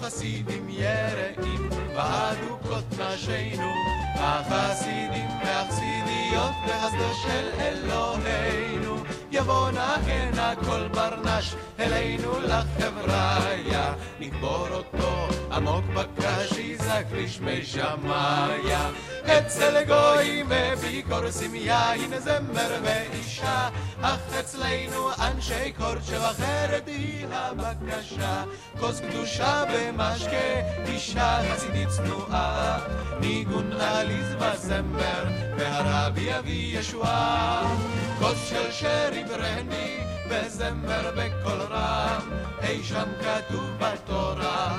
חסידים יראים, והדוקות נשינו, החסידים והחסידיות בחסדו של אלוהינו. יבוא נא הנה כל ברנש אלינו לחבריה, נקבור אותו עמוק בקש, יזעק לשמי שמיה. אצל גויים וביקורסים יין זמר ואישה, אך אצלנו אנשי קורצ'ב אחרת היא הבקשה. כוס קדושה במשקה, אישה חסידית צנועה, ניגון עליז וזמר, והרבי יביא ישועה. כוס של שרי ברנדי, וזמר בקול רם, אי שם כתוב בתורה,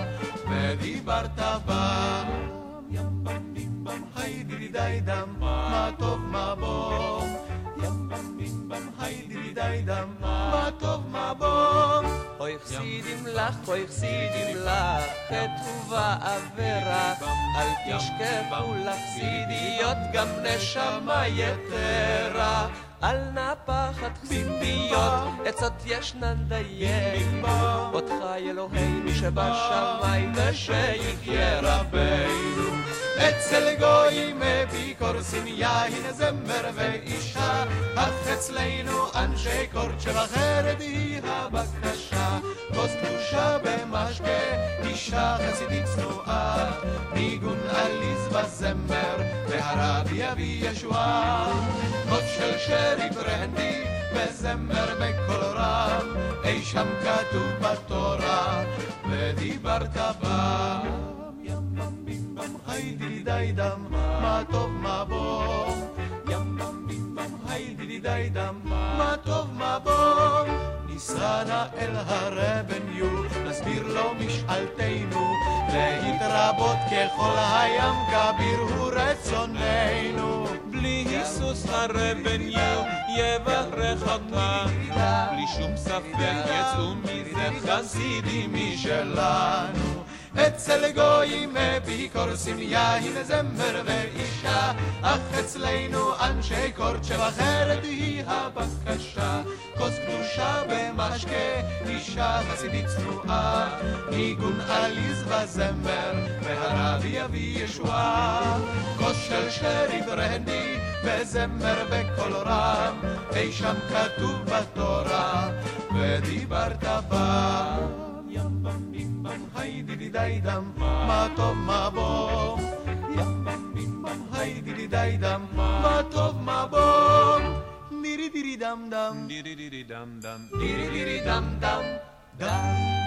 ודיברת בם. ים בם בים בם היי דידי די דם, מה טוב מה בוא. ים בם בים בם היי דידי די דם, אוי חסידים לך, אוי חסידים לך, כתובה עבירה, אל תשכחו לך חסידיות, גם נשמה יתרה. אל נא פחד חסידיות, עצות ישנן דיינו, אותך אלוהינו שבשמיים ושיחיה רבנו. אצל גויים אפיקורסים יין זמר ואישה, אך אצלנו אנשי קורצ'ב אחרת היא הבקשה. כוס קדושה במשקה, אישה חסידית צנועה, ניגון עליז וזמר, והרבי יביא ישועה. כוס של שרי ברנדי, וזמר בקול רם, אי שם כתוב בתורה, ודיברת בה. ים בם בים בם היי דידי די דם, מה טוב מה בוא. ים בם בים בם היי דידי די דם, מה טוב מה בוא. ניסע נא אל הרבניו, נסביר לו משאלתנו, להתרבות ככל הים כביר הוא רצוננו. בלי היסוס הרבניו יברך אותה, בלי שום ספק יצאו מזה חסידים משלנו. אצל גויים אפיקורסים יין זמר ואישה, אך אצלנו אנשי קורצ'ב אחרת היא הבקשה. כוס קדושה במשקה, אישה חסידית צנועה, ניגון עליז וזמר, והרבי יביא ישועה. כוס של שרי ברנדי, וזמר בקול רם, אי שם כתוב בתורה, ודיברת בה. ים בם בים בם היי דידי די דם, מה טוב מה בוא. ים בם בים בם היי דידי די דם, מה טוב מה בוא. Dum dum, dam dam, diri dum dum, dam, diri diri dum dum, dum.